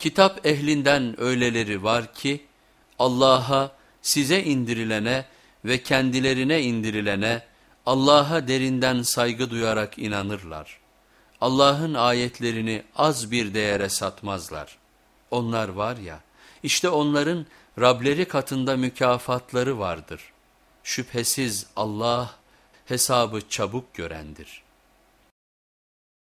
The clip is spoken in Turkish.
Kitap ehlinden öyleleri var ki Allah'a, size indirilene ve kendilerine indirilene Allah'a derinden saygı duyarak inanırlar. Allah'ın ayetlerini az bir değere satmazlar. Onlar var ya, işte onların Rableri katında mükafatları vardır. Şüphesiz Allah hesabı çabuk görendir.''